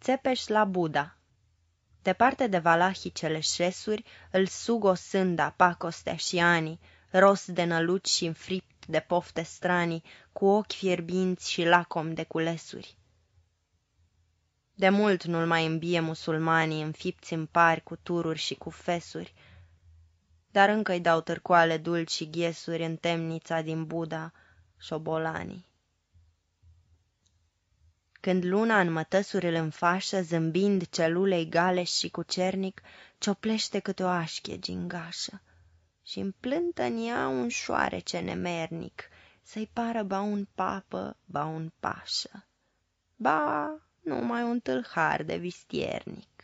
Țepeș la Buda Departe de valahicele șesuri, îl sug sânda, pacostea și anii, ros de năluci și înfript de pofte stranii, cu ochi fierbinți și lacom de culesuri. De mult nu-l mai îmbie musulmanii, înfipți în pari cu tururi și cu fesuri, dar încă-i dau târcoale dulci și ghesuri în temnița din Buda, șobolanii. Când luna în mătăsuri îl înfașă, zâmbind celulei gale și cu cernic, cioplește câte o așchie gingașă și împlântă în ea un șoarece nemernic, să-i pară ba un papă, ba un pașă, ba numai un tâlhar de vistiernic.